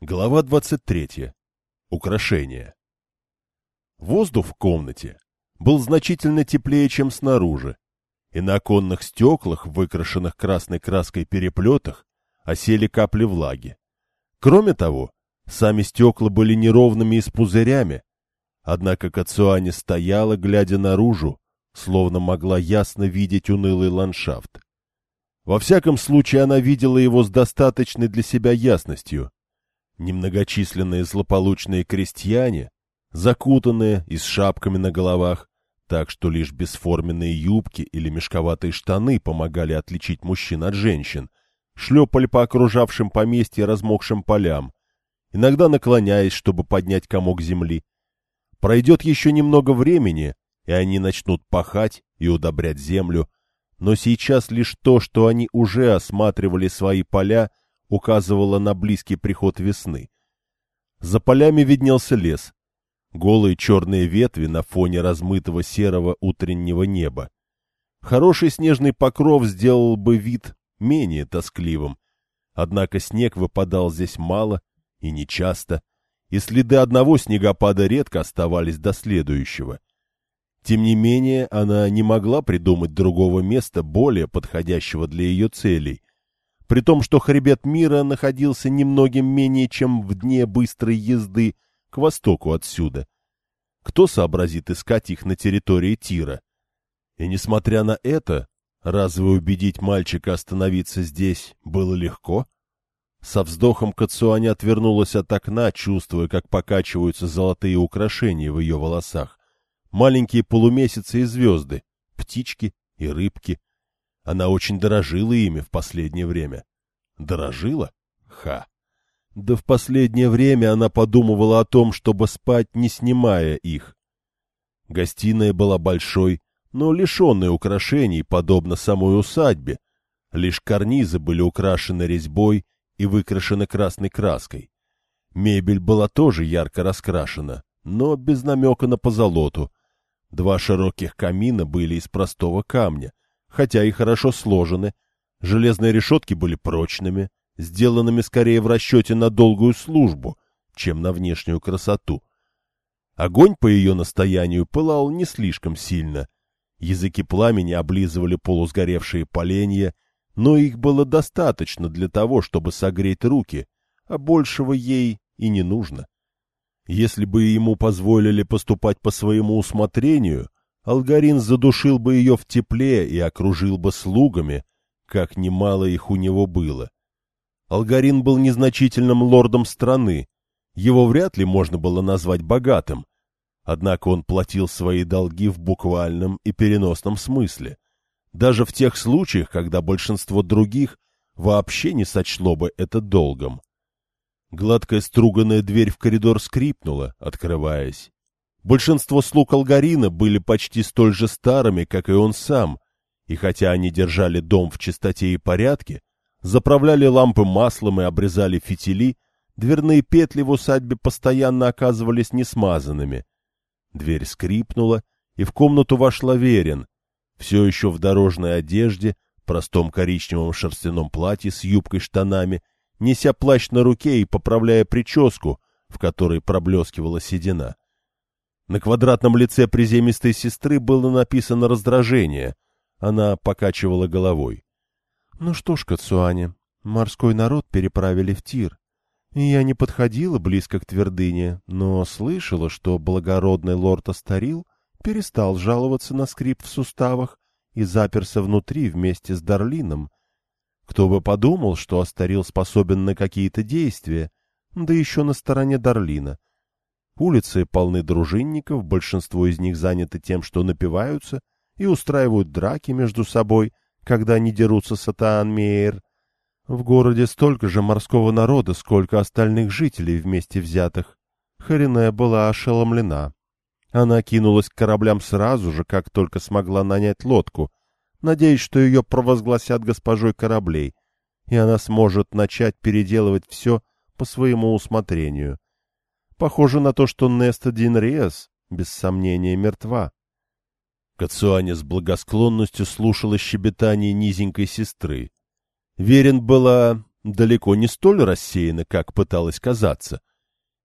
Глава 23. Украшения. Воздух в комнате был значительно теплее, чем снаружи, и на оконных стеклах, выкрашенных красной краской переплетах, осели капли влаги. Кроме того, сами стекла были неровными и с пузырями, однако Кацуани стояла, глядя наружу, словно могла ясно видеть унылый ландшафт. Во всяком случае, она видела его с достаточной для себя ясностью — Немногочисленные злополучные крестьяне, закутанные и с шапками на головах, так что лишь бесформенные юбки или мешковатые штаны помогали отличить мужчин от женщин, шлепали по окружавшим поместье размокшим полям, иногда наклоняясь, чтобы поднять комок земли. Пройдет еще немного времени, и они начнут пахать и удобрять землю, но сейчас лишь то, что они уже осматривали свои поля, указывала на близкий приход весны. За полями виднелся лес. Голые черные ветви на фоне размытого серого утреннего неба. Хороший снежный покров сделал бы вид менее тоскливым. Однако снег выпадал здесь мало и нечасто, и следы одного снегопада редко оставались до следующего. Тем не менее, она не могла придумать другого места, более подходящего для ее целей, при том, что хребет мира находился немногим менее, чем в дне быстрой езды к востоку отсюда. Кто сообразит искать их на территории Тира? И несмотря на это, разве убедить мальчика остановиться здесь было легко? Со вздохом Кацуани отвернулась от окна, чувствуя, как покачиваются золотые украшения в ее волосах. Маленькие полумесяцы и звезды, птички и рыбки — она очень дорожила ими в последнее время. Дорожила? Ха! Да в последнее время она подумывала о том, чтобы спать, не снимая их. Гостиная была большой, но лишенной украшений, подобно самой усадьбе. Лишь карнизы были украшены резьбой и выкрашены красной краской. Мебель была тоже ярко раскрашена, но без намека на позолоту. Два широких камина были из простого камня, хотя и хорошо сложены. Железные решетки были прочными, сделанными скорее в расчете на долгую службу, чем на внешнюю красоту. Огонь по ее настоянию пылал не слишком сильно. Языки пламени облизывали полусгоревшие поленья, но их было достаточно для того, чтобы согреть руки, а большего ей и не нужно. Если бы ему позволили поступать по своему усмотрению, Алгарин задушил бы ее в тепле и окружил бы слугами, как немало их у него было. Алгарин был незначительным лордом страны, его вряд ли можно было назвать богатым, однако он платил свои долги в буквальном и переносном смысле, даже в тех случаях, когда большинство других вообще не сочло бы это долгом. Гладкая струганная дверь в коридор скрипнула, открываясь. Большинство слуг Алгарина были почти столь же старыми, как и он сам, и хотя они держали дом в чистоте и порядке, заправляли лампы маслом и обрезали фитили, дверные петли в усадьбе постоянно оказывались несмазанными. Дверь скрипнула, и в комнату вошла Верин, все еще в дорожной одежде, простом коричневом шерстяном платье с юбкой-штанами, неся плащ на руке и поправляя прическу, в которой проблескивала седина. На квадратном лице приземистой сестры было написано раздражение. Она покачивала головой. — Ну что ж, Кацуане, морской народ переправили в Тир. Я не подходила близко к твердыне, но слышала, что благородный лорд Астарил перестал жаловаться на скрип в суставах и заперся внутри вместе с Дарлином. Кто бы подумал, что Астарил способен на какие-то действия, да еще на стороне Дарлина — Улицы полны дружинников, большинство из них заняты тем, что напиваются и устраивают драки между собой, когда они дерутся с Атаан-Мейер. В городе столько же морского народа, сколько остальных жителей вместе взятых. Харине была ошеломлена. Она кинулась к кораблям сразу же, как только смогла нанять лодку, надеясь, что ее провозгласят госпожой кораблей, и она сможет начать переделывать все по своему усмотрению — Похоже на то, что Неста Динриас, без сомнения, мертва. Кацуаня с благосклонностью слушала щебетание низенькой сестры. Верен была далеко не столь рассеяна, как пыталась казаться.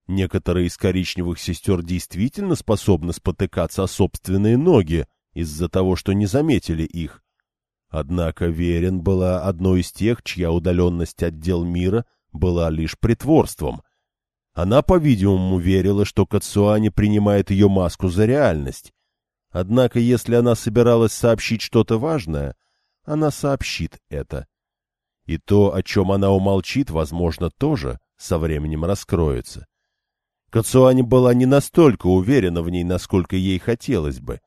Некоторые из коричневых сестер действительно способны спотыкаться о собственные ноги из-за того, что не заметили их. Однако Верен была одной из тех, чья удаленность от дел мира была лишь притворством. Она, по-видимому, верила, что Кацуани принимает ее маску за реальность. Однако, если она собиралась сообщить что-то важное, она сообщит это. И то, о чем она умолчит, возможно, тоже со временем раскроется. Кацуани была не настолько уверена в ней, насколько ей хотелось бы.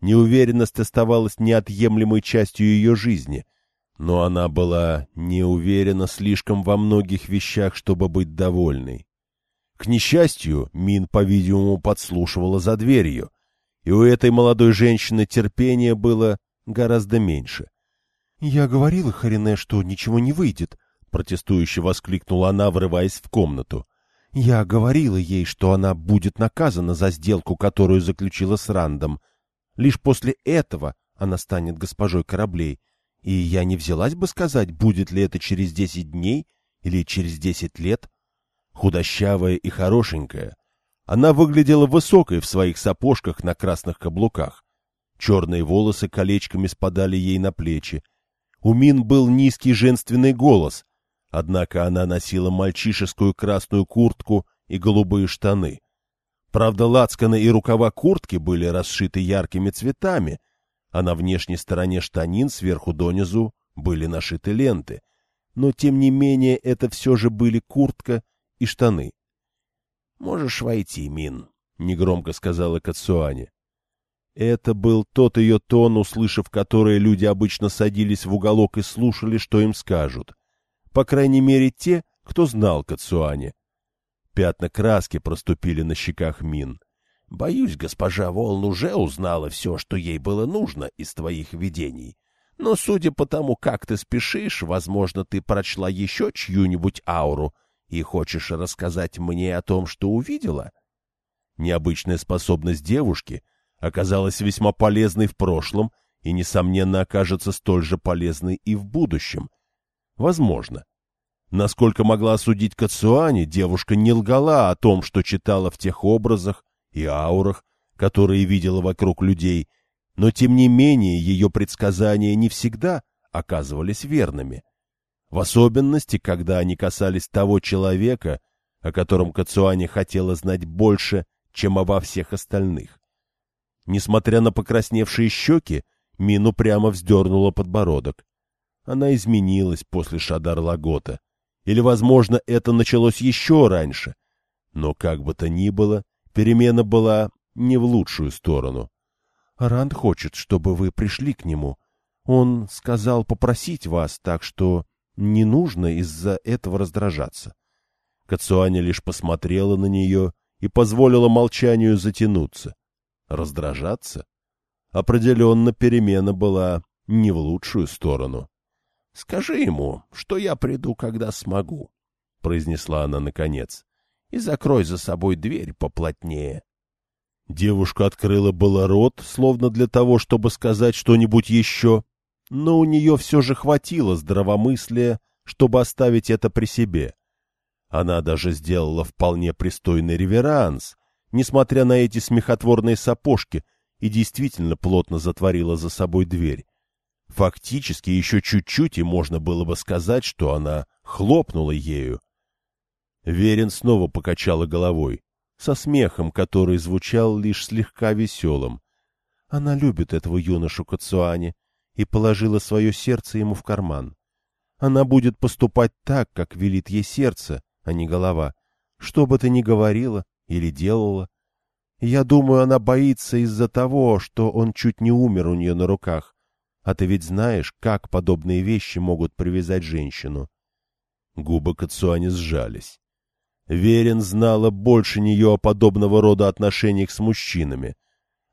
Неуверенность оставалась неотъемлемой частью ее жизни, но она была не уверена слишком во многих вещах, чтобы быть довольной. К несчастью, Мин, по-видимому, подслушивала за дверью, и у этой молодой женщины терпения было гораздо меньше. — Я говорила Харине, что ничего не выйдет, — протестующе воскликнула она, врываясь в комнату. Я говорила ей, что она будет наказана за сделку, которую заключила с Рандом. Лишь после этого она станет госпожой кораблей. И я не взялась бы сказать, будет ли это через десять дней или через десять лет. Худощавая и хорошенькая. Она выглядела высокой в своих сапожках на красных каблуках. Черные волосы колечками спадали ей на плечи. У Мин был низкий женственный голос, Однако она носила мальчишескую красную куртку и голубые штаны. Правда, лацканы и рукава куртки были расшиты яркими цветами, а на внешней стороне штанин сверху донизу были нашиты ленты. Но, тем не менее, это все же были куртка и штаны. — Можешь войти, Мин, — негромко сказала Кацуане. Это был тот ее тон, услышав который люди обычно садились в уголок и слушали, что им скажут — по крайней мере, те, кто знал Кацуане. Пятна краски проступили на щеках Мин. — Боюсь, госпожа Волн уже узнала все, что ей было нужно из твоих видений. Но, судя по тому, как ты спешишь, возможно, ты прочла еще чью-нибудь ауру и хочешь рассказать мне о том, что увидела? Необычная способность девушки оказалась весьма полезной в прошлом и, несомненно, окажется столь же полезной и в будущем — Возможно. Насколько могла судить Кацуани, девушка не лгала о том, что читала в тех образах и аурах, которые видела вокруг людей, но тем не менее ее предсказания не всегда оказывались верными. В особенности, когда они касались того человека, о котором Кацуани хотела знать больше, чем обо всех остальных. Несмотря на покрасневшие щеки, Мину прямо вздернула подбородок. Она изменилась после Шадар-Лагота. Или, возможно, это началось еще раньше. Но, как бы то ни было, перемена была не в лучшую сторону. Ранд хочет, чтобы вы пришли к нему. Он сказал попросить вас, так что не нужно из-за этого раздражаться. Кацуаня лишь посмотрела на нее и позволила молчанию затянуться. Раздражаться? Определенно перемена была не в лучшую сторону. — Скажи ему, что я приду, когда смогу, — произнесла она наконец, — и закрой за собой дверь поплотнее. Девушка открыла было рот, словно для того, чтобы сказать что-нибудь еще, но у нее все же хватило здравомыслия, чтобы оставить это при себе. Она даже сделала вполне пристойный реверанс, несмотря на эти смехотворные сапожки, и действительно плотно затворила за собой дверь. Фактически еще чуть-чуть, и можно было бы сказать, что она хлопнула ею. Верин снова покачала головой, со смехом, который звучал лишь слегка веселым. Она любит этого юношу Кацуани и положила свое сердце ему в карман. Она будет поступать так, как велит ей сердце, а не голова, что бы ты ни говорила или делала. Я думаю, она боится из-за того, что он чуть не умер у нее на руках. А ты ведь знаешь, как подобные вещи могут привязать женщину. Губы Кацуани сжались. Верин знала больше нее о подобного рода отношениях с мужчинами.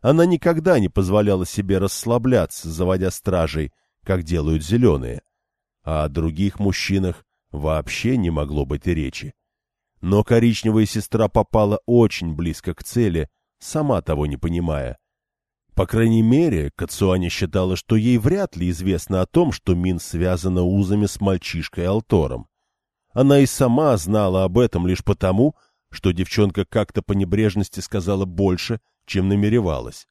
Она никогда не позволяла себе расслабляться, заводя стражей, как делают зеленые. А о других мужчинах вообще не могло быть и речи. Но коричневая сестра попала очень близко к цели, сама того не понимая. По крайней мере, Кацуани считала, что ей вряд ли известно о том, что Мин связана узами с мальчишкой Алтором. Она и сама знала об этом лишь потому, что девчонка как-то по небрежности сказала больше, чем намеревалась.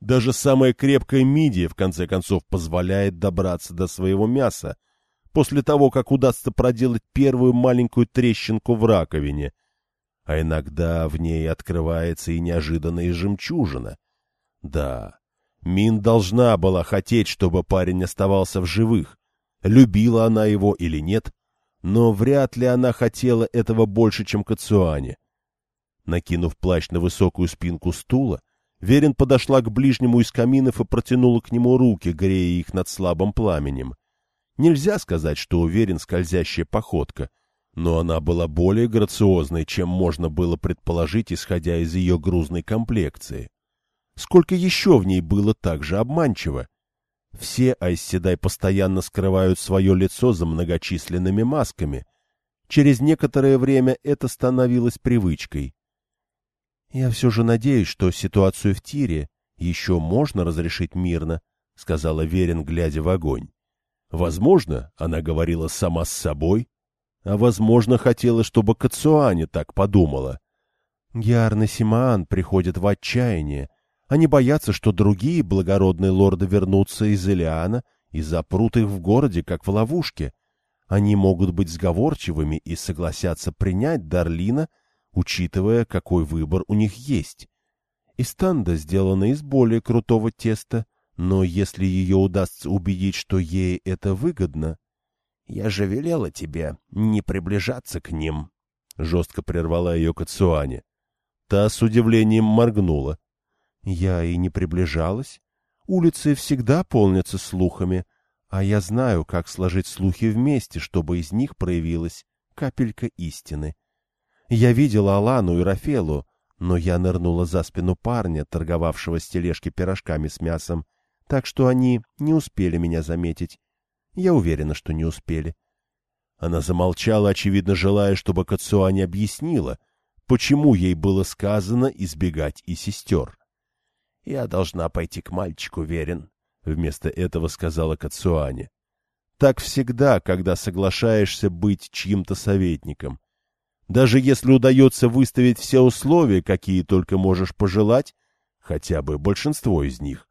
Даже самая крепкая мидия, в конце концов, позволяет добраться до своего мяса, после того, как удастся проделать первую маленькую трещинку в раковине. А иногда в ней открывается и неожиданная жемчужина. Да, Мин должна была хотеть, чтобы парень оставался в живых. Любила она его или нет, но вряд ли она хотела этого больше, чем Кацуане. Накинув плащ на высокую спинку стула, Верин подошла к ближнему из каминов и протянула к нему руки, грея их над слабым пламенем. Нельзя сказать, что уверен скользящая походка, но она была более грациозной, чем можно было предположить, исходя из ее грузной комплекции. Сколько еще в ней было так же обманчиво? Все Айсседай постоянно скрывают свое лицо за многочисленными масками. Через некоторое время это становилось привычкой. «Я все же надеюсь, что ситуацию в тире еще можно разрешить мирно», — сказала Верин, глядя в огонь. Возможно, она говорила сама с собой, а, возможно, хотела, чтобы Кацуане так подумала. Гиарн и Симаан приходят в отчаяние, они боятся, что другие благородные лорды вернутся из Илиана и запрут их в городе, как в ловушке. Они могут быть сговорчивыми и согласятся принять Дарлина, учитывая, какой выбор у них есть. Истанда сделана из более крутого теста, но если ее удастся убедить, что ей это выгодно... — Я же велела тебе не приближаться к ним, — жестко прервала ее Кацуане. Та с удивлением моргнула. Я и не приближалась. Улицы всегда полнятся слухами, а я знаю, как сложить слухи вместе, чтобы из них проявилась капелька истины. Я видела Алану и Рафелу, но я нырнула за спину парня, торговавшего с тележки пирожками с мясом, так что они не успели меня заметить. Я уверена, что не успели. Она замолчала, очевидно, желая, чтобы Кацуани объяснила, почему ей было сказано избегать и сестер. «Я должна пойти к мальчику, верен», — вместо этого сказала Кацуане. «Так всегда, когда соглашаешься быть чьим-то советником. Даже если удается выставить все условия, какие только можешь пожелать, хотя бы большинство из них,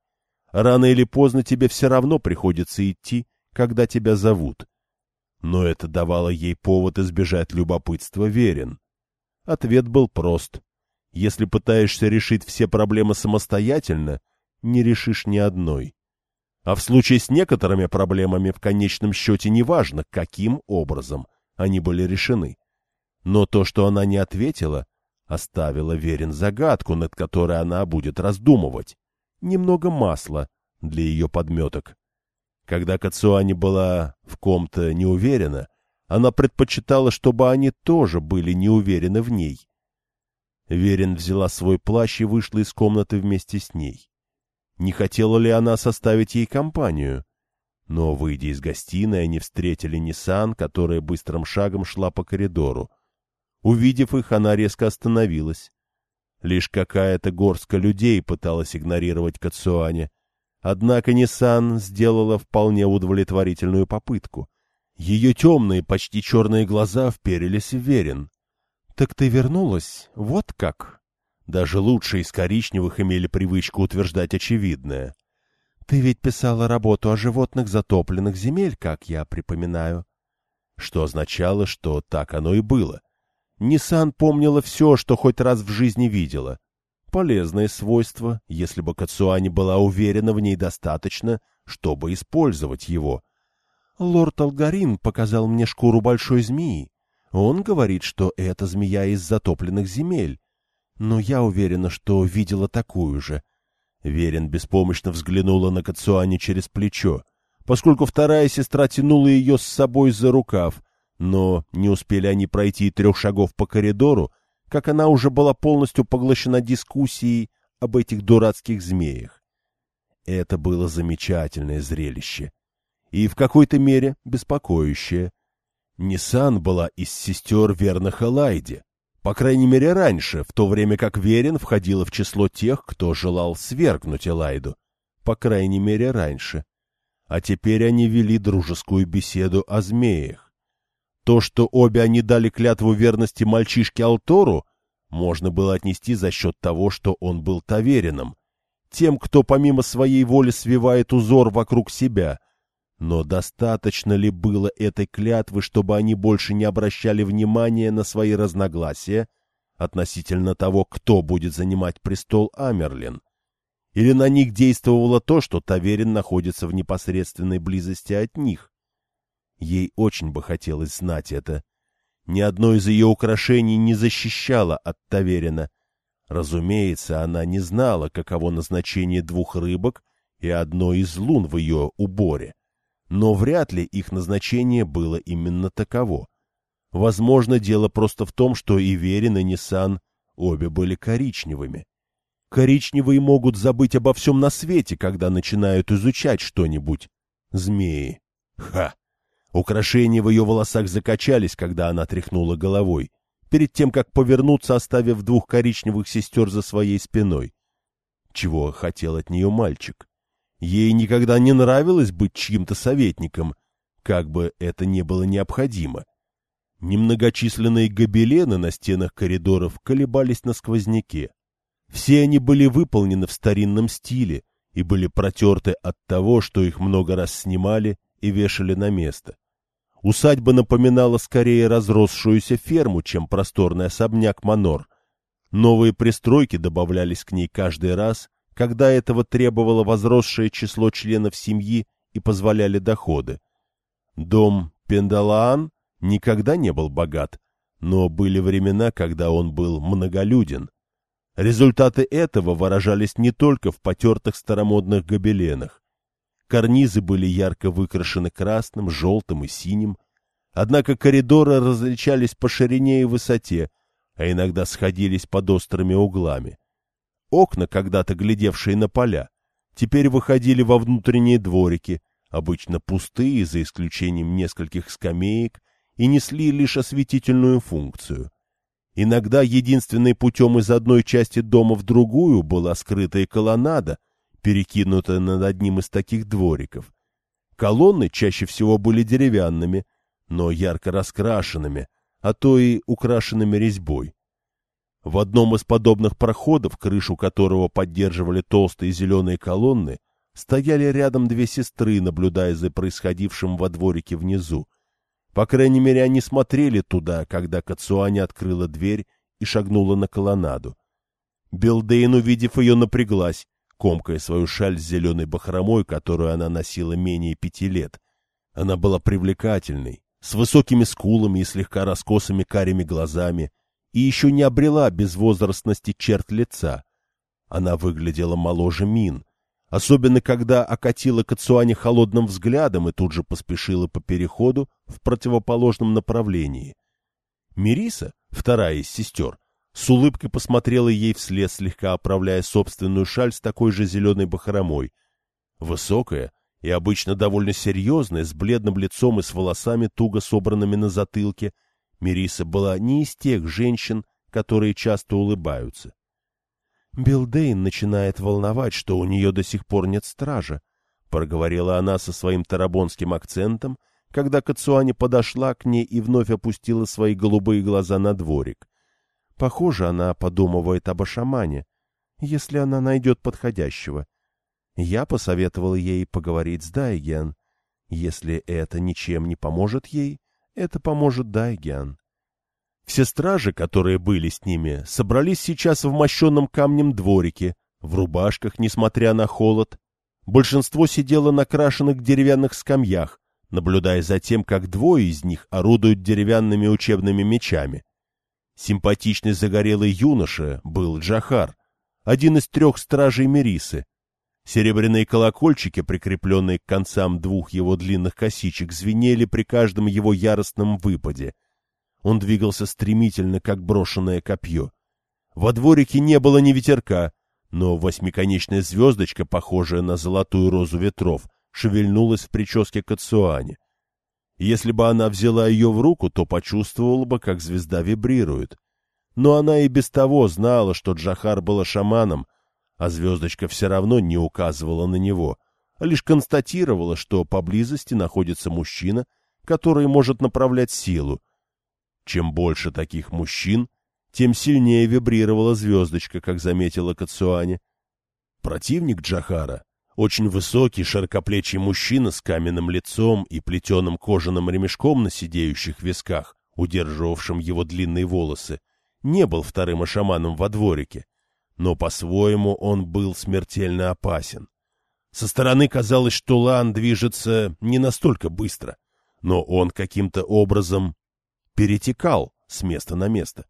рано или поздно тебе все равно приходится идти, когда тебя зовут. Но это давало ей повод избежать любопытства верен. Ответ был прост. Если пытаешься решить все проблемы самостоятельно, не решишь ни одной. А в случае с некоторыми проблемами в конечном счете неважно, каким образом они были решены. Но то, что она не ответила, оставило Верин загадку, над которой она будет раздумывать. Немного масла для ее подметок. Когда Кацуани была в ком-то не уверена, она предпочитала, чтобы они тоже были не уверены в ней. Верин взяла свой плащ и вышла из комнаты вместе с ней. Не хотела ли она составить ей компанию? Но, выйдя из гостиной, они встретили Ниссан, которая быстрым шагом шла по коридору. Увидев их, она резко остановилась. Лишь какая-то горстка людей пыталась игнорировать Кацуане. Однако Ниссан сделала вполне удовлетворительную попытку. Ее темные, почти черные глаза вперились в Верин. «Так ты вернулась? Вот как?» Даже лучшие из коричневых имели привычку утверждать очевидное. «Ты ведь писала работу о животных затопленных земель, как я припоминаю». Что означало, что так оно и было. Ниссан помнила все, что хоть раз в жизни видела. Полезное свойство, если бы Кацуани была уверена в ней достаточно, чтобы использовать его. Лорд Алгарин показал мне шкуру большой змеи. Он говорит, что это змея из затопленных земель. Но я уверена, что видела такую же. Верин беспомощно взглянула на Кацуани через плечо, поскольку вторая сестра тянула ее с собой за рукав, но не успели они пройти трех шагов по коридору, как она уже была полностью поглощена дискуссией об этих дурацких змеях. Это было замечательное зрелище и в какой-то мере беспокоящее — Ниссан была из сестер верных Элайде, по крайней мере раньше, в то время как Верин входила в число тех, кто желал свергнуть Элайду, по крайней мере раньше. А теперь они вели дружескую беседу о змеях. То, что обе они дали клятву верности мальчишке Алтору, можно было отнести за счет того, что он был таверином, тем, кто помимо своей воли свивает узор вокруг себя. Но достаточно ли было этой клятвы, чтобы они больше не обращали внимания на свои разногласия относительно того, кто будет занимать престол Амерлин? Или на них действовало то, что Таверин находится в непосредственной близости от них? Ей очень бы хотелось знать это. Ни одно из ее украшений не защищало от Таверина. Разумеется, она не знала, каково назначение двух рыбок и одной из лун в ее уборе. Но вряд ли их назначение было именно таково. Возможно, дело просто в том, что и Верин, и Ниссан обе были коричневыми. Коричневые могут забыть обо всем на свете, когда начинают изучать что-нибудь. Змеи. Ха! Украшения в ее волосах закачались, когда она тряхнула головой, перед тем, как повернуться, оставив двух коричневых сестер за своей спиной. Чего хотел от нее мальчик? Ей никогда не нравилось быть чьим-то советником, как бы это ни было необходимо. Немногочисленные гобелены на стенах коридоров колебались на сквозняке. Все они были выполнены в старинном стиле и были протерты от того, что их много раз снимали и вешали на место. Усадьба напоминала скорее разросшуюся ферму, чем просторный особняк Манор. Новые пристройки добавлялись к ней каждый раз, когда этого требовало возросшее число членов семьи и позволяли доходы. Дом Пендалаан никогда не был богат, но были времена, когда он был многолюден. Результаты этого выражались не только в потертых старомодных гобеленах. Карнизы были ярко выкрашены красным, желтым и синим. Однако коридоры различались по ширине и высоте, а иногда сходились под острыми углами. Окна, когда-то глядевшие на поля, теперь выходили во внутренние дворики, обычно пустые, за исключением нескольких скамеек, и несли лишь осветительную функцию. Иногда единственным путем из одной части дома в другую была скрытая колоннада — перекинутая над одним из таких двориков. Колонны чаще всего были деревянными, но ярко раскрашенными, а то и украшенными резьбой. В одном из подобных проходов, крышу которого поддерживали толстые зеленые колонны, стояли рядом две сестры, наблюдая за происходившим во дворике внизу. По крайней мере, они смотрели туда, когда Кацуани открыла дверь и шагнула на колоннаду. Белдейн, увидев ее, напряглась, комкая свою шаль с зеленой бахромой, которую она носила менее пяти лет. Она была привлекательной, с высокими скулами и слегка раскосыми карими глазами, и еще не обрела безвозрастности черт лица. Она выглядела моложе Мин, особенно когда окатила Кацуани холодным взглядом и тут же поспешила по переходу в противоположном направлении. Мириса, вторая из сестер, с улыбкой посмотрела ей вслед, слегка оправляя собственную шаль с такой же зеленой бахромой. Высокая и обычно довольно серьезная, с бледным лицом и с волосами, туго собранными на затылке, Мериса была не из тех женщин, которые часто улыбаются. Белдейн начинает волновать, что у нее до сих пор нет стража, — проговорила она со своим тарабонским акцентом, когда Кадсуане подошла к ней и вновь опустила свои голубые глаза на дворик. Похоже, она подумывает об Аша'мане, если она найдет подходящего. Я посоветовал ей поговорить с Дайгиан. Если это ничем не поможет ей, это поможет Дайген. Все стражи, которые были с ними, собрались сейчас в мощенном камнем дворике, в рубашках, несмотря на холод. Большинство сидело на крашенных деревянных скамьях, наблюдая за тем, как двое из них орудуют деревянными учебными мечами. Симпатичный загорелый юноша был Джахар, один из трех стражей Мерисы. Серебряные колокольчики, прикрепленные к концам двух его длинных косичек, звенели при каждом его яростном выпаде. Он двигался стремительно, как брошенное копье. Во дворике не было ни ветерка, но восьмиконечная звездочка, похожая на золотую розу ветров, шевельнулась в прическе Кацуани. Если бы она взяла ее в руку, то почувствовала бы, как звезда вибрирует. Но она и без того знала, что Джахар был шаманом, а звездочка все равно не указывала на него, а лишь констатировала, что поблизости находится мужчина, который может направлять силу. Чем больше таких мужчин, тем сильнее вибрировала звездочка, как заметила Кацуани. Противник Джахара, очень высокий, широкоплечий мужчина с каменным лицом и плетеным кожаным ремешком на сидеющих висках, удерживавшим его длинные волосы, не был вторым ашаманом во дворике, но по-своему он был смертельно опасен. Со стороны казалось, что Лан движется не настолько быстро, но он каким-то образом перетекал с места на место.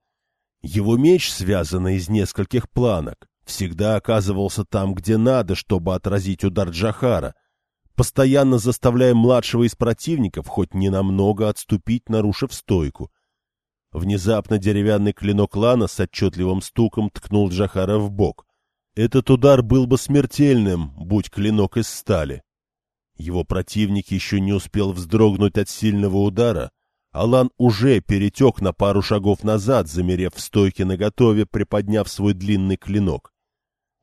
Его меч, связанный из нескольких планок, всегда оказывался там, где надо, чтобы отразить удар Джахара, постоянно заставляя младшего из противников хоть ненамного отступить, нарушив стойку. Внезапно деревянный клинок Лана с отчетливым стуком ткнул Джахара в бок. Этот удар был бы смертельным, будь клинок из стали. Его противник еще не успел вздрогнуть от сильного удара, Алан уже перетек на пару шагов назад, замерев в стойке наготове, приподняв свой длинный клинок.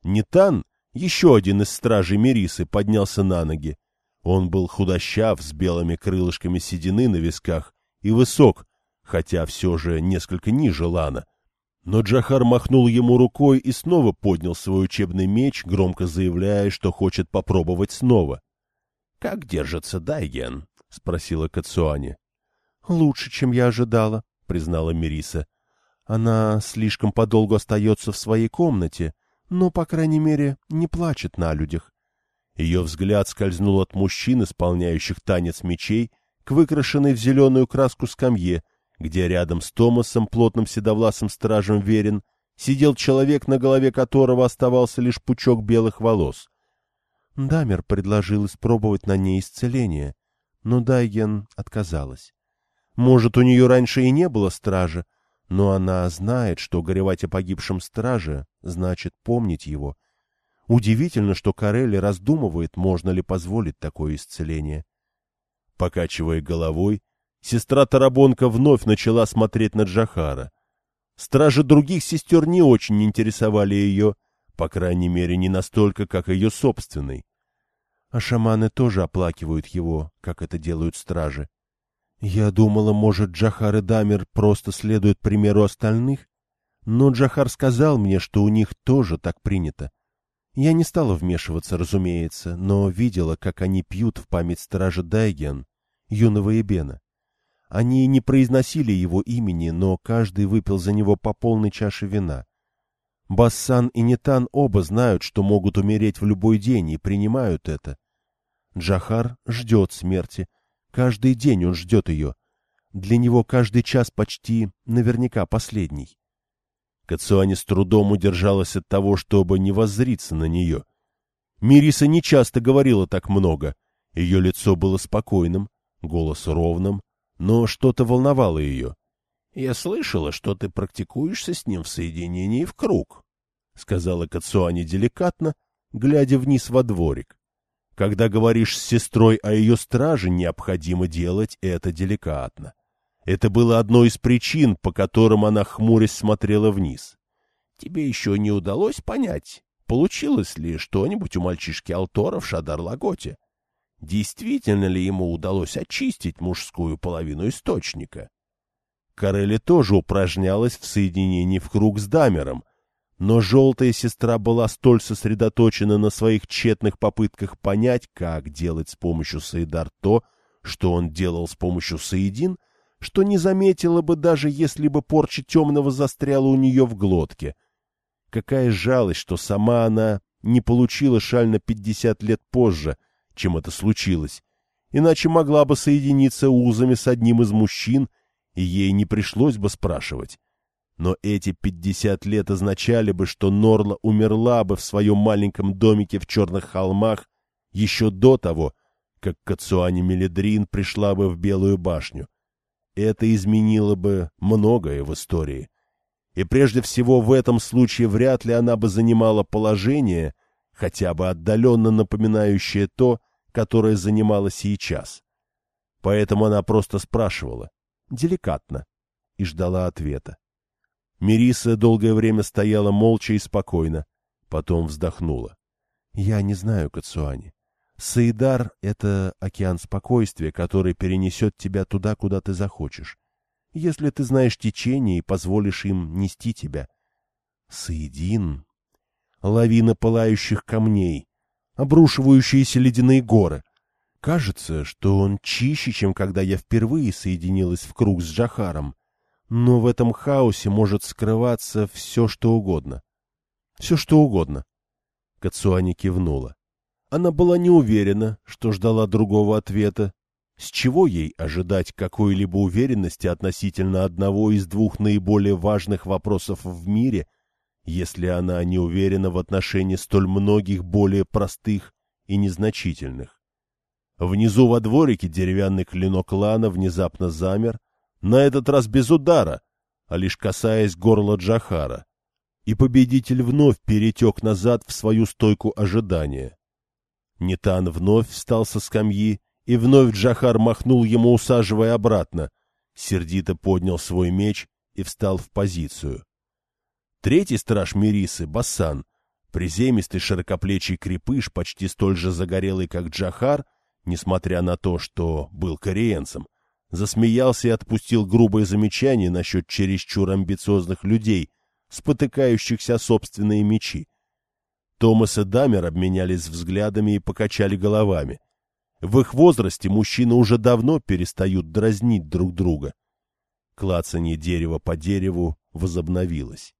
Нитан, еще один из стражей Мерисы, поднялся на ноги. Он был худощав, с белыми крылышками седины на висках и высок, хотя все же несколько ниже Лана. Но Джахар махнул ему рукой и снова поднял свой учебный меч, громко заявляя, что хочет попробовать снова. — Как держится Дайген? — спросила Кацуани. — Лучше, чем я ожидала, — признала Мириса. — Она слишком подолгу остается в своей комнате, но, по крайней мере, не плачет на людях. Ее взгляд скользнул от мужчин, исполняющих танец мечей, к выкрашенной в зеленую краску скамье, где рядом с Томасом, плотным седовласым стражем верен, сидел человек, на голове которого оставался лишь пучок белых волос. Дамер предложил испробовать на ней исцеление, но Дайген отказалась. Может, у нее раньше и не было стража, но она знает, что горевать о погибшем страже значит помнить его. Удивительно, что Карелли раздумывает, можно ли позволить такое исцеление. Покачивая головой, сестра Тарабонка вновь начала смотреть на Джахара. Стражи других сестер не очень интересовали ее, по крайней мере, не настолько, как ее собственный. А шаманы тоже оплакивают его, как это делают стражи. Я думала, может, Джахар и Дамир просто следуют примеру остальных, но Джахар сказал мне, что у них тоже так принято. Я не стала вмешиваться, разумеется, но видела, как они пьют в память стража Дайген, юного Эбена. Они не произносили его имени, но каждый выпил за него по полной чаше вина. Бассан и Нетан оба знают, что могут умереть в любой день, и принимают это. Джахар ждет смерти, Каждый день он ждет ее. Для него каждый час почти наверняка последний. Кацуани с трудом удержалась от того, чтобы не воззриться на нее. Мириса не часто говорила так много. Ее лицо было спокойным, голос ровным, но что-то волновало ее. — Я слышала, что ты практикуешься с ним в соединении в круг, — сказала Кацуани деликатно, глядя вниз во дворик. Когда говоришь с сестрой о ее страже, необходимо делать это деликатно. Это было одной из причин, по которым она хмурясь смотрела вниз. Тебе еще не удалось понять, получилось ли что-нибудь у мальчишки Алтора в Шадар-Лаготе? Действительно ли ему удалось очистить мужскую половину источника? Карелли тоже упражнялась в соединении в круг с Дамером, но желтая сестра была столь сосредоточена на своих тщетных попытках понять, как делать с помощью Саидар то, что он делал с помощью Саидин, что не заметила бы, даже если бы порча темного застряла у нее в глотке. Какая жалость, что сама она не получила шаль на пятьдесят лет позже, чем это случилось, иначе могла бы соединиться узами с одним из мужчин, и ей не пришлось бы спрашивать. Но эти пятьдесят лет означали бы, что Норла умерла бы в своем маленьком домике в Черных холмах еще до того, как Кацуани Меледрин пришла бы в Белую башню. Это изменило бы многое в истории. И прежде всего в этом случае вряд ли она бы занимала положение, хотя бы отдаленно напоминающее то, которое занимала сейчас. Поэтому она просто спрашивала, деликатно, и ждала ответа. Мириса долгое время стояла молча и спокойно, потом вздохнула. — Я не знаю, Кацуани. Саидар — это океан спокойствия, который перенесет тебя туда, куда ты захочешь, если ты знаешь течение и позволишь им нести тебя. Саидин — лавина пылающих камней, обрушивающиеся ледяные горы. Кажется, что он чище, чем когда я впервые соединилась в круг с Джахаром, но в этом хаосе может скрываться все, что угодно. Все, что угодно. Кацуани кивнула. Она была не уверена, что ждала другого ответа. С чего ей ожидать какой-либо уверенности относительно одного из двух наиболее важных вопросов в мире, если она не уверена в отношении столь многих более простых и незначительных? Внизу во дворике деревянный клинок Лана внезапно замер, на этот раз без удара, а лишь касаясь горла Джахара, и победитель вновь перетек назад в свою стойку ожидания. Нитан вновь встал со скамьи, и вновь Джахар махнул ему, усаживая обратно. Сердито поднял свой меч и встал в позицию. Третий страж Мирисы, Басан, приземистый широкоплечий крепыш, почти столь же загорелый, как Джахар, несмотря на то, что был кореенцем, засмеялся и отпустил грубое замечание насчет чересчур амбициозных людей, спотыкающихся собственные мечи. Томас и Дамер обменялись взглядами и покачали головами. В их возрасте мужчины уже давно перестают дразнить друг друга. Клацанье дерева по дереву возобновилось.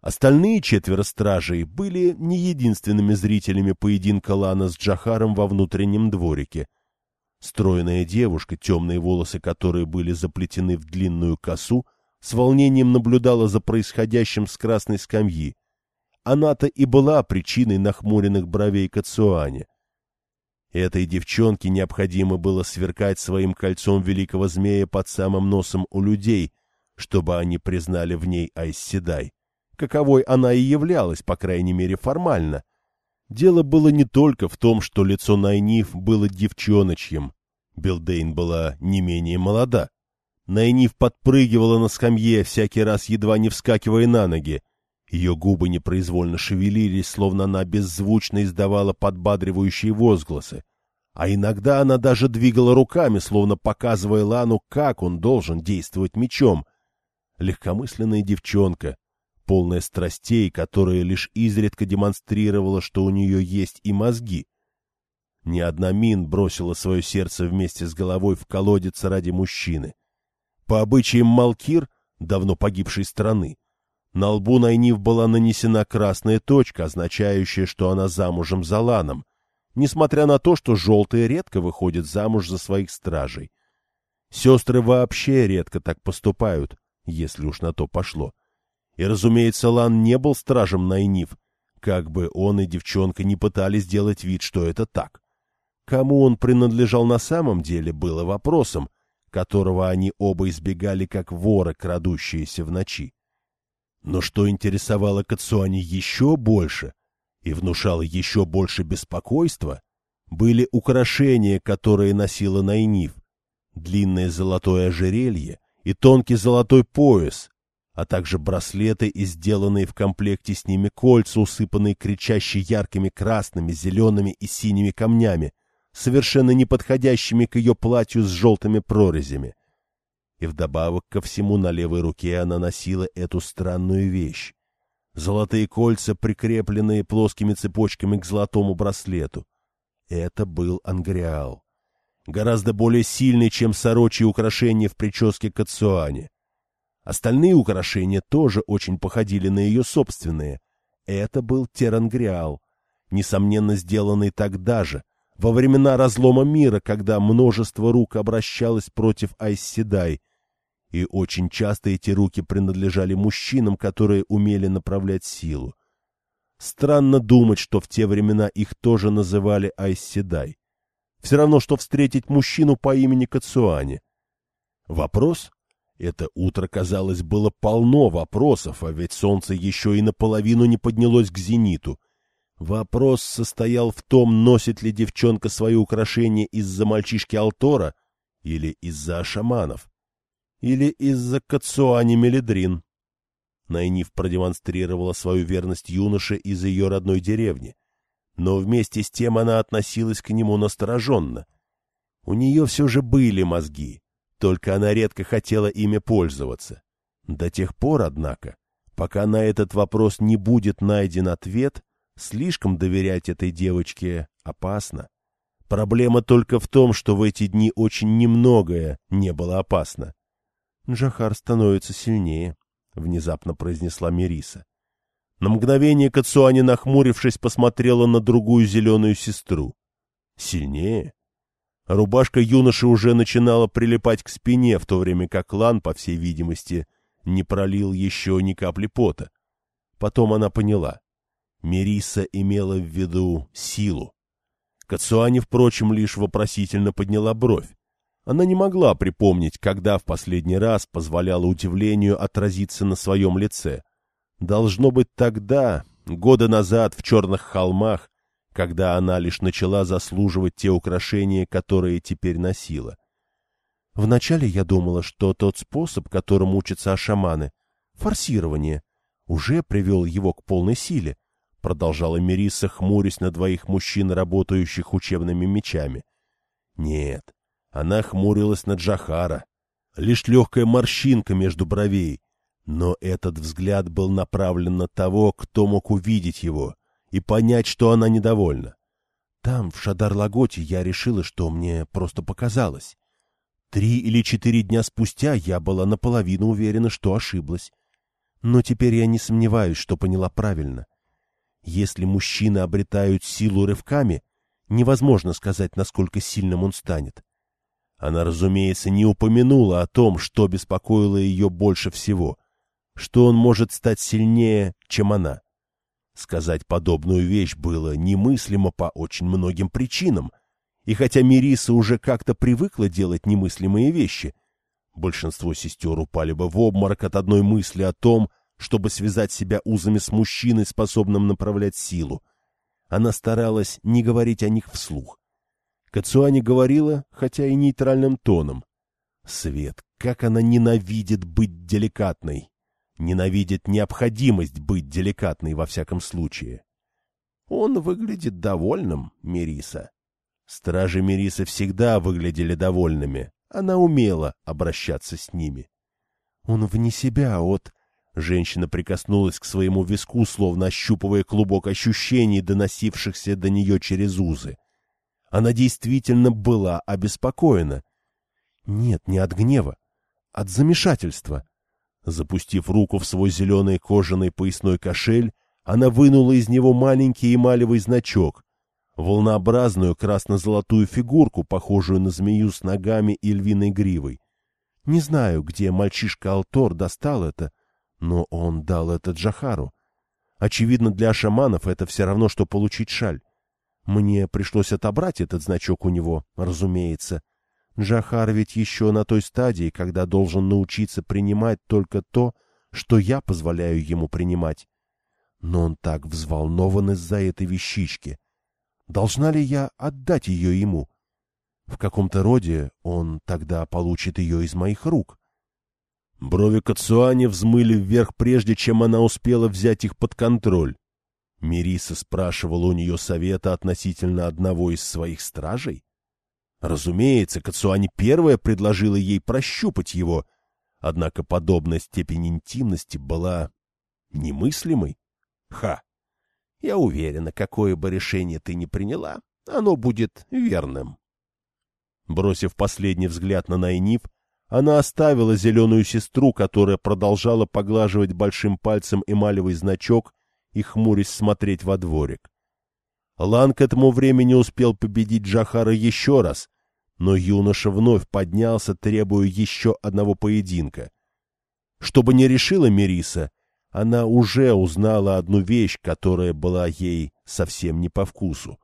Остальные четверо стражей были не единственными зрителями поединка Лана с Джахаром во внутреннем дворике. Стройная девушка, темные волосы которой были заплетены в длинную косу, с волнением наблюдала за происходящим с красной скамьи. Она-то и была причиной нахмуренных бровей Кацуани. Этой девчонке необходимо было сверкать своим кольцом великого змея под самым носом у людей, чтобы они признали в ней Айсседай. Каковой она и являлась, по крайней мере, формально. Дело было не только в том, что лицо Найниф было девчоночьим. Билдейн была не менее молода. Найниф подпрыгивала на скамье, всякий раз едва не вскакивая на ноги. Ее губы непроизвольно шевелились, словно она беззвучно издавала подбадривающие возгласы. А иногда она даже двигала руками, словно показывая Лану, как он должен действовать мечом. Легкомысленная девчонка, полная страстей, которая лишь изредка демонстрировала, что у нее есть и мозги. Ни одна мин бросила свое сердце вместе с головой в колодец ради мужчины. По обычаям Малкир, давно погибшей страны, на лбу Найниф была нанесена красная точка, означающая, что она замужем за Ланом, несмотря на то, что желтые редко выходят замуж за своих стражей. Сестры вообще редко так поступают, если уж на то пошло. И, разумеется, Лан не был стражем Найниф, как бы он и девчонка не пытались сделать вид, что это так. Кому он принадлежал на самом деле, было вопросом, которого они оба избегали, как воры, крадущиеся в ночи. Но что интересовало Кацуани еще больше и внушало еще больше беспокойства, были украшения, которые носила Найниф, длинное золотое ожерелье и тонкий золотой пояс, а также браслеты и сделанные в комплекте с ними кольца, усыпанные кричащими яркими красными, зелеными и синими камнями, совершенно не подходящими к ее платью с желтыми прорезями и вдобавок ко всему на левой руке она носила эту странную вещь. Золотые кольца, прикрепленные плоскими цепочками к золотому браслету. Это был ангриал. Гораздо более сильный, чем сорочьи украшения в прическе Кацуане. Остальные украшения тоже очень походили на ее собственные. Это был терангриал, несомненно сделанный тогда же, во времена разлома мира, когда множество рук обращалось против Айсседай, и очень часто эти руки принадлежали мужчинам, которые умели направлять силу. Странно думать, что в те времена их тоже называли Айсседай. Все равно, что встретить мужчину по имени Кацуани. Вопрос? Это утро, казалось, было полно вопросов, а ведь солнце еще и наполовину не поднялось к зениту. Вопрос состоял в том, носит ли девчонка свои украшения из-за мальчишки Алтора или из-за шаманов или из-за Кацуани Мелидрин. Найниф продемонстрировала свою верность юноше из ее родной деревни. но вместе с тем она относилась к нему настороженно. У нее все же были мозги, только она редко хотела ими пользоваться. До тех пор, однако, пока на этот вопрос не будет найден ответ, слишком доверять этой девочке опасно. Проблема только в том, что в эти дни очень немногое не было опасно. «Джахар становится сильнее», — внезапно произнесла Мериса. На мгновение Кацуани, нахмурившись, посмотрела на другую зеленую сестру. «Сильнее?» Рубашка юноши уже начинала прилипать к спине, в то время как Лан, по всей видимости, не пролил еще ни капли пота. Потом она поняла. Мериса имела в виду силу. Кацуани, впрочем, лишь вопросительно подняла бровь. Она не могла припомнить, когда в последний раз позволяла удивлению отразиться на своем лице. Должно быть тогда, года назад, в черных холмах, когда она лишь начала заслуживать те украшения, которые теперь носила. Вначале я думала, что тот способ, которым учатся ашаманы, форсирование, уже привел его к полной силе, продолжала Мериса, хмурясь на двоих мужчин, работающих учебными мечами. Нет, она хмурилась на Джахара. Лишь легкая морщинка между бровей. Но этот взгляд был направлен на того, кто мог увидеть его и понять, что она недовольна. Там, в Шадар-Лаготе, я решила, что мне просто показалось. Три или четыре дня спустя я была наполовину уверена, что ошиблась. Но теперь я не сомневаюсь, что поняла правильно. Если мужчины обретают силу рывками, невозможно сказать, насколько сильным он станет. Она, разумеется, не упомянула о том, что беспокоило ее больше всего, что он может стать сильнее, чем она. Сказать подобную вещь было немыслимо по очень многим причинам, и хотя Мириса уже как-то привыкла делать немыслимые вещи, большинство сестер упали бы в обморок от одной мысли о том, чтобы связать себя узами с мужчиной, способным направлять силу. Она старалась не говорить о них вслух. Кацуани говорила, хотя и нейтральным тоном. Свет, как она ненавидит быть деликатной. Ненавидит необходимость быть деликатной во всяком случае. Он выглядит довольным, Мириса. Стражи Мириса всегда выглядели довольными. Она умела обращаться с ними. Он вне себя от... Женщина прикоснулась к своему виску, словно ощупывая клубок ощущений, доносившихся до нее через узы. Она действительно была обеспокоена. Нет, не от гнева, от замешательства. Запустив руку в свой зеленый кожаный поясной кошель, она вынула из него маленький эмалевый значок, волнообразную красно-золотую фигурку, похожую на змею с ногами и львиной гривой. Не знаю, где мальчишка Алтор достал это, но он дал это Джахару. Очевидно, для шаманов это все равно, что получить шаль. Мне пришлось отобрать этот значок у него, разумеется. Джахар ведь еще на той стадии, когда должен научиться принимать только то, что я позволяю ему принимать. Но он так взволнован из-за этой вещички. Должна ли я отдать ее ему? В каком-то роде он тогда получит ее из моих рук. Брови Кацуани взмыли вверх, прежде чем она успела взять их под контроль. Мириса спрашивала у нее совета относительно одного из своих стражей? Разумеется, Кацуани первая предложила ей прощупать его, однако подобная степень интимности была немыслимой. Ха! Я уверена, какое бы решение ты ни приняла, оно будет верным. Бросив последний взгляд на Найниф, она оставила зеленую сестру, которая продолжала поглаживать большим пальцем эмалевый значок и хмурясь смотреть во дворик. Лан к этому времени успел победить Джахара еще раз, но юноша вновь поднялся, требуя еще одного поединка. Что бы ни решила Мериса, она уже узнала одну вещь, которая была ей совсем не по вкусу.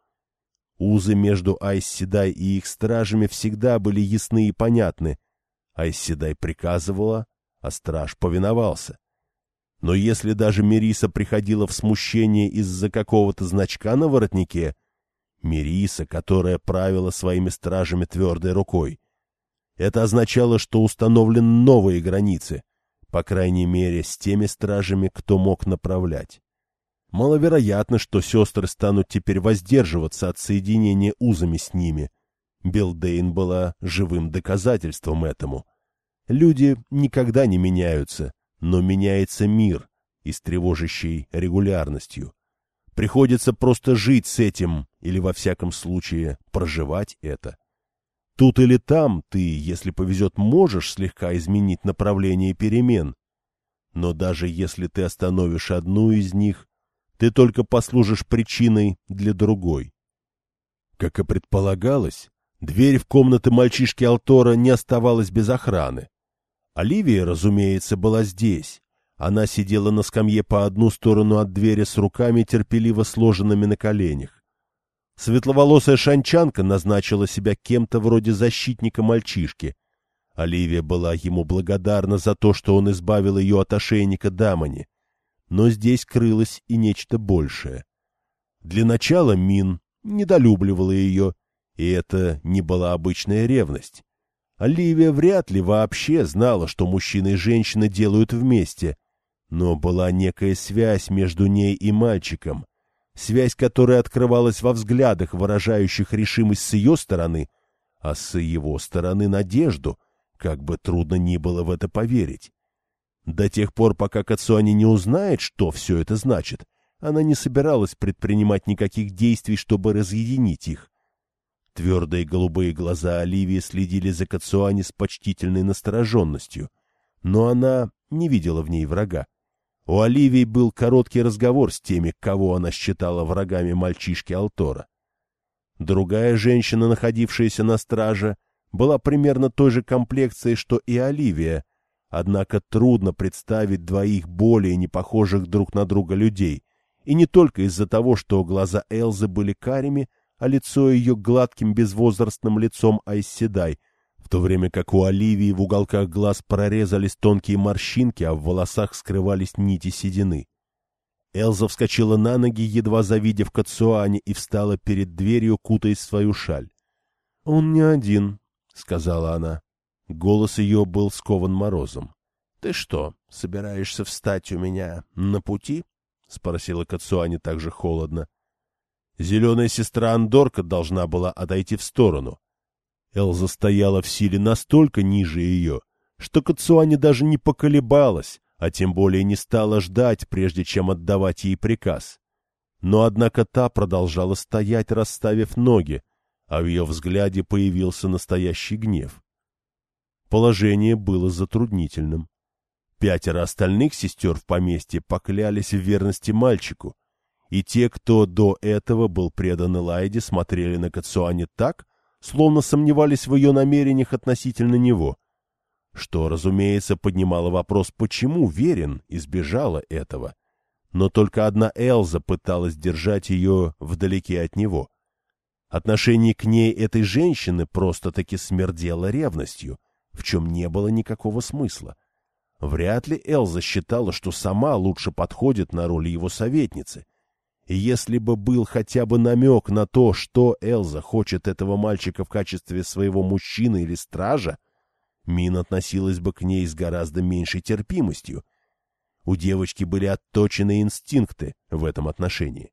Узы между Айсседай и их стражами всегда были ясны и понятны. Айсседай приказывала, а страж повиновался. Но если даже Мериса приходила в смущение из-за какого-то значка на воротнике, Мериса, которая правила своими стражами твердой рукой, это означало, что установлены новые границы, по крайней мере, с теми стражами, кто мог направлять. Маловероятно, что сестры станут теперь воздерживаться от соединения узами с ними. Билдейн была живым доказательством этому. Люди никогда не меняются, но меняется мир и с тревожащей регулярностью. Приходится просто жить с этим или, во всяком случае, проживать это. Тут или там ты, если повезет, можешь слегка изменить направление перемен. Но даже если ты остановишь одну из них, ты только послужишь причиной для другой. Как и предполагалось, дверь в комнаты мальчишки Алтора не оставалась без охраны. Оливия, разумеется, была здесь. Она сидела на скамье по одну сторону от двери с руками, терпеливо сложенными на коленях. Светловолосая шанчанка назначила себя кем-то вроде защитника мальчишки. Оливия была ему благодарна за то, что он избавил ее от ошейника Дамани но здесь крылось и нечто большее. Для начала Мин недолюбливала ее, и это не была обычная ревность. Оливия вряд ли вообще знала, что мужчина и женщина делают вместе, но была некая связь между ней и мальчиком, связь, которая открывалась во взглядах, выражающих решимость с ее стороны, а с его стороны надежду, как бы трудно ни было в это поверить. До тех пор, пока Кацуани не узнает, что все это значит, она не собиралась предпринимать никаких действий, чтобы разъединить их. Твердые голубые глаза Оливии следили за Кацуани с почтительной настороженностью, но она не видела в ней врага. У Оливии был короткий разговор с теми, кого она считала врагами мальчишки Алтора. Другая женщина, находившаяся на страже, была примерно той же комплекции, что и Оливия, Однако трудно представить двоих более непохожих друг на друга людей. И не только из-за того, что глаза Элзы были карими, а лицо ее гладким безвозрастным лицом Айседай, в то время как у Оливии в уголках глаз прорезались тонкие морщинки, а в волосах скрывались нити седины. Элза вскочила на ноги, едва завидев Кацуани, и встала перед дверью, кутаясь в свою шаль. — Он не один, — сказала она. Голос ее был скован морозом. — Ты что, собираешься встать у меня на пути? — спросила Кацуани также холодно. Зеленая сестра Андорка должна была отойти в сторону. Элза стояла в силе настолько ниже ее, что Кацуани даже не поколебалась, а тем более не стала ждать, прежде чем отдавать ей приказ. Но однако та продолжала стоять, расставив ноги, а в ее взгляде появился настоящий гнев. Положение было затруднительным. Пятеро остальных сестер в поместье поклялись в верности мальчику, и те, кто до этого был предан Элайде, смотрели на Кацуане так, словно сомневались в ее намерениях относительно него, что, разумеется, поднимало вопрос, почему Верин избежала этого. Но только одна Элза пыталась держать ее вдалеке от него. Отношение к ней этой женщины просто-таки смердело ревностью — в чем не было никакого смысла. Вряд ли Элза считала, что сама лучше подходит на роль его советницы. И если бы был хотя бы намек на то, что Элза хочет этого мальчика в качестве своего мужчины или стража, Мин относилась бы к ней с гораздо меньшей терпимостью. У девочки были отточены инстинкты в этом отношении.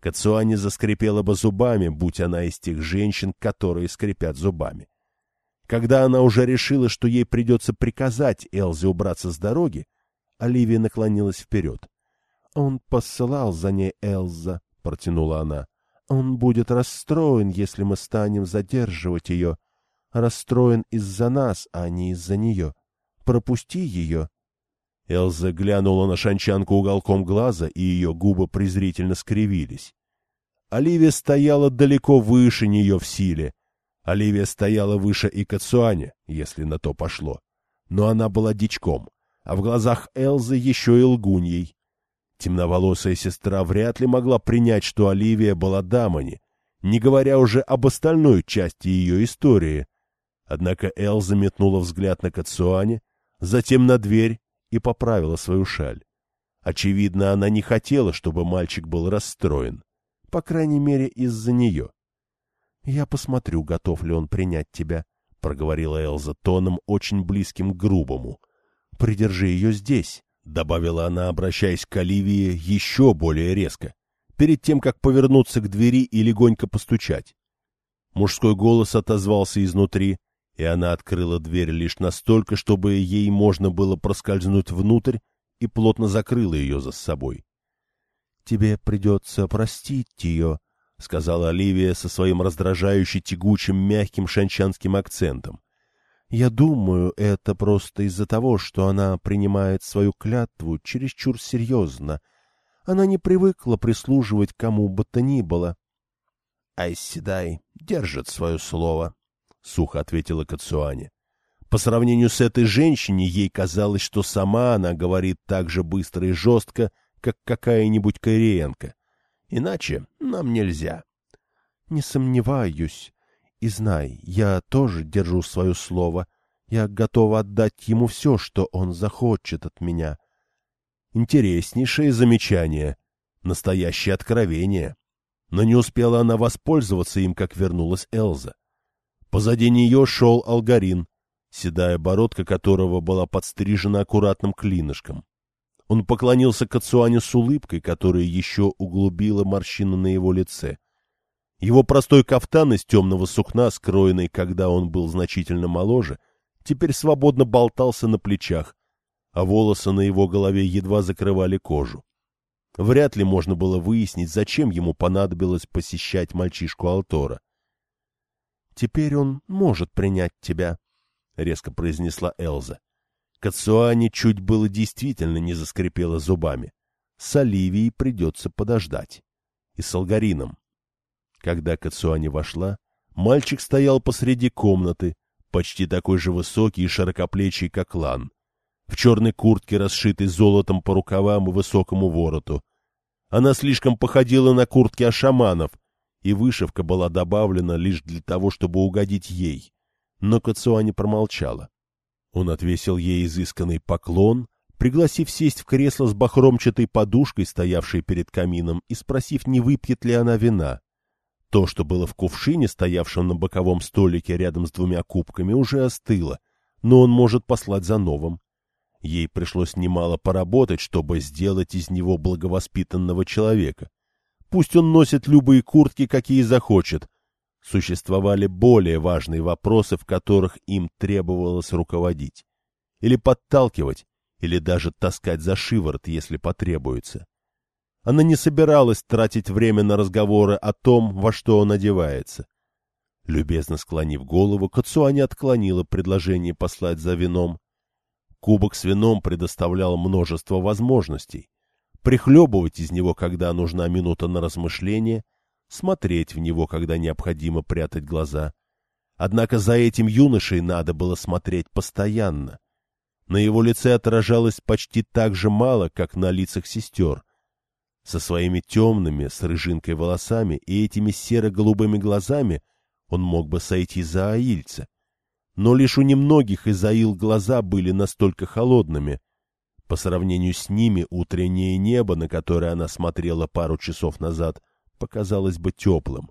Кацуани заскрипела бы зубами, будь она из тех женщин, которые скрипят зубами. Когда она уже решила, что ей придется приказать Элзе убраться с дороги, Оливия наклонилась вперед. — Он посылал за ней Элза, — протянула она. — Он будет расстроен, если мы станем задерживать ее. Расстроен из-за нас, а не из-за нее. Пропусти ее. Элза глянула на шанчанку уголком глаза, и ее губы презрительно скривились. Оливия стояла далеко выше нее в силе, Оливия стояла выше и Кацуани, если на то пошло. Но она была дичком, а в глазах Элзы еще и лгуньей. Темноволосая сестра вряд ли могла принять, что Оливия была дамани, не говоря уже об остальной части ее истории. Однако Элза метнула взгляд на Кацуани, затем на дверь и поправила свою шаль. Очевидно, она не хотела, чтобы мальчик был расстроен. По крайней мере, из-за нее. «Я посмотрю, готов ли он принять тебя», — проговорила Элза тоном, очень близким к грубому. «Придержи ее здесь», — добавила она, обращаясь к Оливии еще более резко, перед тем, как повернуться к двери и легонько постучать. Мужской голос отозвался изнутри, и она открыла дверь лишь настолько, чтобы ей можно было проскользнуть внутрь, и плотно закрыла ее за собой. — Тебе придется простить ее, — сказала Оливия со своим раздражающе тягучим мягким шанчанским акцентом. Я думаю, это просто из-за того, что она принимает свою клятву чересчур серьезно. Она не привыкла прислуживать кому бы то ни было. — Айседай держит свое слово, — сухо ответила Кацуане. По сравнению с этой женщиной, ей казалось, что сама она говорит так же быстро и жестко, как какая-нибудь кореянка. Иначе нам нельзя. — Не сомневаюсь, и знай, я тоже держу свое слово. Я готова отдать ему все, что он захочет от меня. Интереснейшее замечание. Настоящее откровение. Но не успела она воспользоваться им, как вернулась Элза. Позади нее шел Алгарин, седая бородка которого была подстрижена аккуратным клинышком. Он поклонился Кацуане с улыбкой, которая еще углубила морщины на его лице. Его простой кафтан из темного сукна, скроенный, когда он был значительно моложе, теперь свободно болтался на плечах, а волосы на его голове едва закрывали кожу. Вряд ли можно было выяснить, зачем ему понадобилось посещать мальчишку Алтора. «Теперь он может принять тебя», — резко произнесла Элза. Кацуани чуть было действительно не заскрипела зубами. С Оливией придется подождать. И с Алгарином. Когда Кацуани вошла, мальчик стоял посреди комнаты, почти такой же высокий и широкоплечий, как Лан, в черной куртке, расшитой золотом по рукавам и высокому вороту. Она слишком походила на куртки ашаманов, и вышивка была добавлена лишь для того, чтобы угодить ей. Но Кацуани промолчала. Он отвесил ей изысканный поклон, пригласив сесть в кресло с бахромчатой подушкой, стоявшей перед камином, и спросив, не выпьет ли она вина. То, что было в кувшине, стоявшем на боковом столике рядом с двумя кубками, уже остыло, но он может послать за новым. Ей пришлось немало поработать, чтобы сделать из него благовоспитанного человека. Пусть он носит любые куртки, какие захочет. Существовали более важные вопросы, в которых им требовалось руководить. Или подталкивать, или даже таскать за шиворот, если потребуется. Она не собиралась тратить время на разговоры о том, во что он одевается. Любезно склонив голову, Кацуани отклонила предложение послать за вином. Кубок с вином предоставлял множество возможностей. Прихлебывать из него, когда нужна минута на размышление, смотреть в него, когда необходимо прятать глаза. Однако за этим юношей надо было смотреть постоянно. На его лице отражалось почти так же мало, как на лицах сестер со своими темными, с рыжинкой волосами и этими серо-голубыми глазами он мог бы сойти за аильца. Но лишь у немногих из аил глаза были настолько холодными. По сравнению с ними утреннее небо, на которое она смотрела пару часов назад, показалось бы теплым.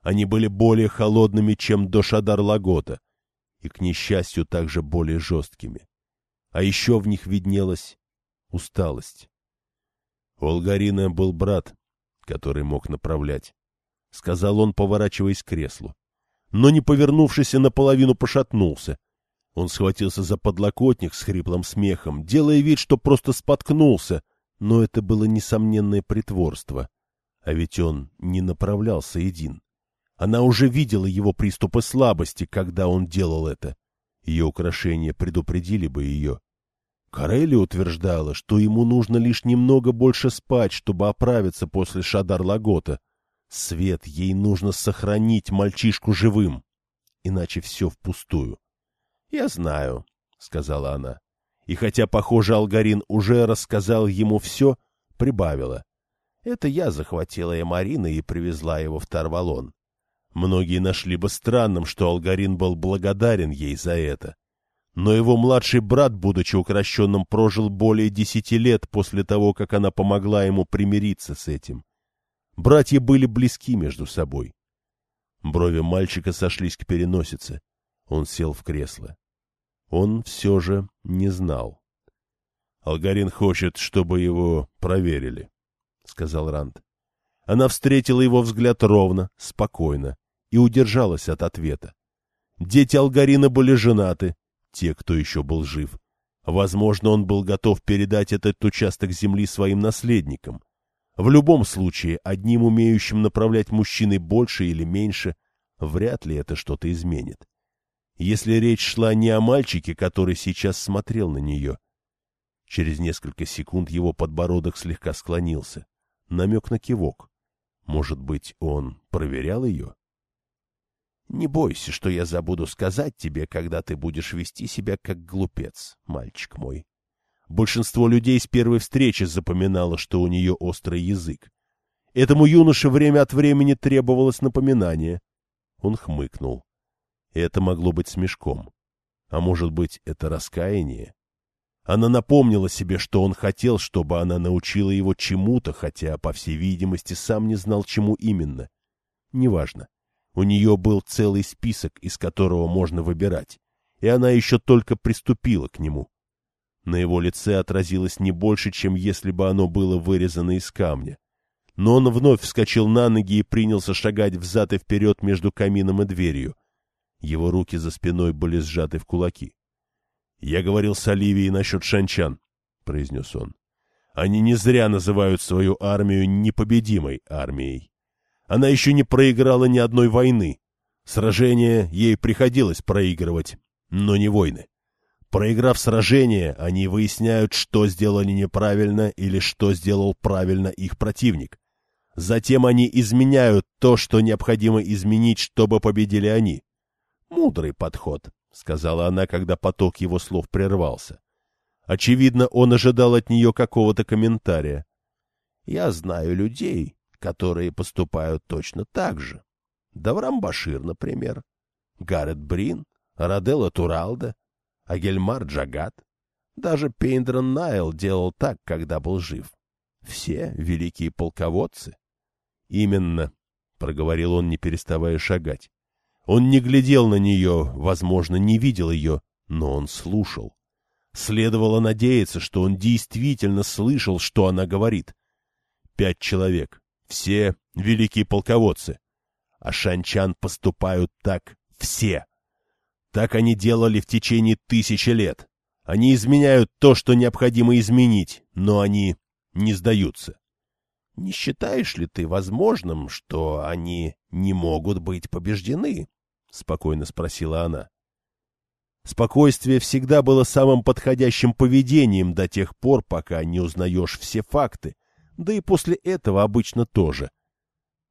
Они были более холодными, чем до Шадар-Лагота, и, к несчастью, также более жесткими. А еще в них виднелась усталость. У Алгарина был брат, который мог направлять, — сказал он, поворачиваясь к креслу. Но, не повернувшись, наполовину пошатнулся. Он схватился за подлокотник с хриплым смехом, делая вид, что просто споткнулся, но это было несомненное притворство. А ведь он не направлялся един. Она уже видела его приступы слабости, когда он делал это. Ее украшения предупредили бы ее. Карелли утверждала, что ему нужно лишь немного больше спать, чтобы оправиться после Шадар-Лагота. Свет, ей нужно сохранить мальчишку живым, иначе все впустую. — Я знаю, — сказала она. И хотя, похоже, Алгарин уже рассказал ему все, прибавила. Это я захватила Эмарина и привезла его в Тарвалон. Многие нашли бы странным, что Алгарин был благодарен ей за это. Но его младший брат, будучи укращенным, прожил более десяти лет после того, как она помогла ему примириться с этим. Братья были близки между собой. Брови мальчика сошлись к переносице. Он сел в кресло. Он все же не знал. Алгарин хочет, чтобы его проверили, — сказал Ранд. Она встретила его взгляд ровно, спокойно, и удержалась от ответа. Дети Алгарина были женаты, те, кто еще был жив. Возможно, он был готов передать этот участок земли своим наследникам. В любом случае, одним умеющим направлять мужчиной больше или меньше, вряд ли это что-то изменит. Если речь шла не о мальчике, который сейчас смотрел на нее. Через несколько секунд его подбородок слегка склонился. Намек на кивок. Может быть, он проверял ее? Не бойся, что я забуду сказать тебе, когда ты будешь вести себя как глупец, мальчик мой. Большинство людей с первой встречи запоминало, что у нее острый язык. Этому юноше время от времени требовалось напоминание. Он хмыкнул. Это могло быть смешком. А может быть, это раскаяние? Она напомнила себе, что он хотел, чтобы она научила его чему-то, хотя, по всей видимости, сам не знал, чему именно. Неважно. У нее был целый список, из которого можно выбирать, и она еще только приступила к нему. На его лице отразилось не больше, чем если бы оно было вырезано из камня. Но он вновь вскочил на ноги и принялся шагать взад и вперед между камином и дверью. Его руки за спиной были сжаты в кулаки. — Я говорил с Оливией насчет шанчан, — произнес он. — Они не зря называют свою армию непобедимой армией. Она еще не проиграла ни одной войны. Сражения ей приходилось проигрывать, но не войны. Проиграв сражение, они выясняют, что сделали неправильно или что сделал правильно их противник. Затем они изменяют то, что необходимо изменить, чтобы победили они. Мудрый подход, — сказала она, когда поток его слов прервался. Очевидно, он ожидал от нее какого-то комментария. — Я знаю людей, которые поступают точно так же. Даврам Башир, например, Гаррет Брин, Раделла Туралда, Агельмар Джагат. Даже Пейндрон Найл делал так, когда был жив. Все великие полководцы. — Именно, — проговорил он, не переставая шагать. Он не глядел на нее, возможно, не видел ее, но он слушал. Следовало надеяться, что он действительно слышал, что она говорит. Пять человек, все великие полководцы. А шанчан поступают так все. Так они делали в течение тысячи лет. Они изменяют то, что необходимо изменить, но они не сдаются. Не считаешь ли ты возможным, что они не могут быть побеждены? — спокойно спросила она. Спокойствие всегда было самым подходящим поведением до тех пор, пока не узнаешь все факты, да и после этого обычно тоже.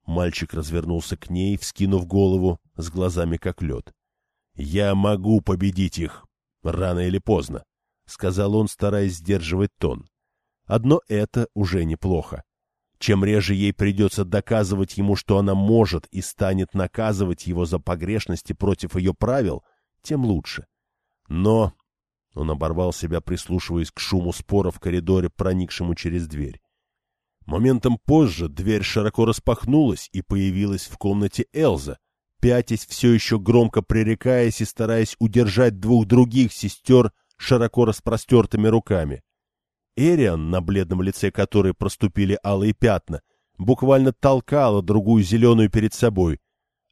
Мальчик развернулся к ней, вскинув голову, с глазами как лед. — Я могу победить их, рано или поздно, — сказал он, стараясь сдерживать тон. Одно это уже неплохо. Чем реже ей придется доказывать ему, что она может и станет наказывать его за погрешности против ее правил, тем лучше. Но... Он оборвал себя, прислушиваясь к шуму спора в коридоре, проникшему через дверь. Моментом позже дверь широко распахнулась, и появилась в комнате Элза, пятясь, все еще громко пререкаясь и стараясь удержать двух других сестер широко распростертыми руками. Эриан, на бледном лице которой проступили алые пятна, буквально толкала другую зеленую перед собой.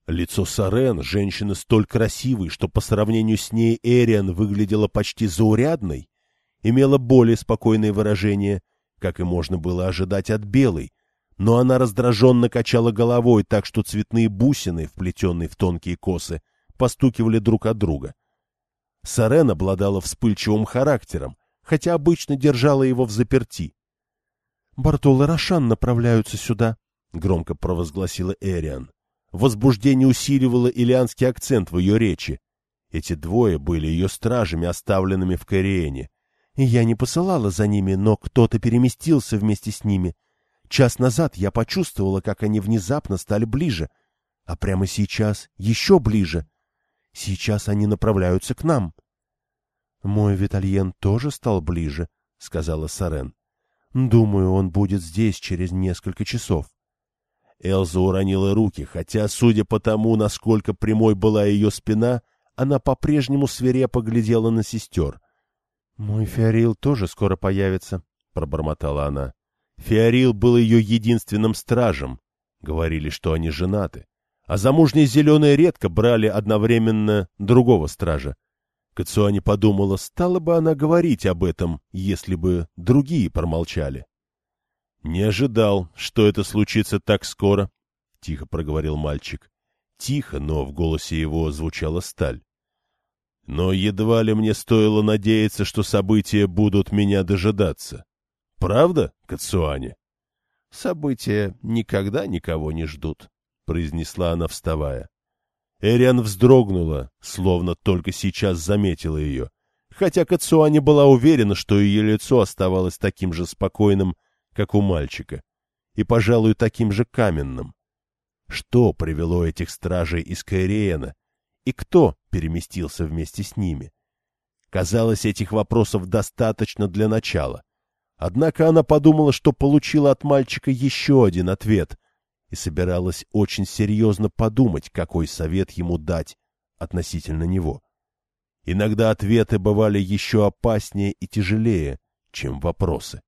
Лицо Сарен, женщины столь красивой, что по сравнению с ней Эриан выглядела почти заурядной, имело более спокойное выражение, как и можно было ожидать от белой, но она раздраженно качала головой, так что цветные бусины, вплетенные в тонкие косы, постукивали друг от друга. Сарен обладала вспыльчивым характером, хотя обычно держала его в заперти. — Бартол и Рошан направляются сюда, — громко провозгласила Эриан. Возбуждение усиливало илианский акцент в ее речи. Эти двое были ее стражами, оставленными в Кориэне. Я не посылала за ними, но кто-то переместился вместе с ними. Час назад я почувствовала, как они внезапно стали ближе, а прямо сейчас еще ближе. Сейчас они направляются к нам. — Мой Витальен тоже стал ближе, — сказала Сарен. — Думаю, он будет здесь через несколько часов. Элза уронила руки, хотя, судя по тому, насколько прямой была ее спина, она по-прежнему свирепо глядела на сестер — «Мой Фиорил тоже скоро появится», — пробормотала она. Фиорил был ее единственным стражем. Говорили, что они женаты. А замужние зеленые редко брали одновременно другого стража. Кацуани подумала, стала бы она говорить об этом, если бы другие промолчали. — Не ожидал, что это случится так скоро, — тихо проговорил мальчик. Тихо, но в голосе его звучала сталь. Но едва ли мне стоило надеяться, что события будут меня дожидаться. Правда, Кацуани? — События никогда никого не ждут, — произнесла она, вставая. Эриан вздрогнула, словно только сейчас заметила ее, хотя Кацуани была уверена, что ее лицо оставалось таким же спокойным, как у мальчика, и, пожалуй, таким же каменным. Что привело этих стражей из Каириена, и кто переместился вместе с ними? Казалось, этих вопросов достаточно для начала. Однако она подумала, что получила от мальчика еще один ответ и собиралась очень серьезно подумать, какой совет ему дать относительно него. Иногда ответы бывали еще опаснее и тяжелее, чем вопросы.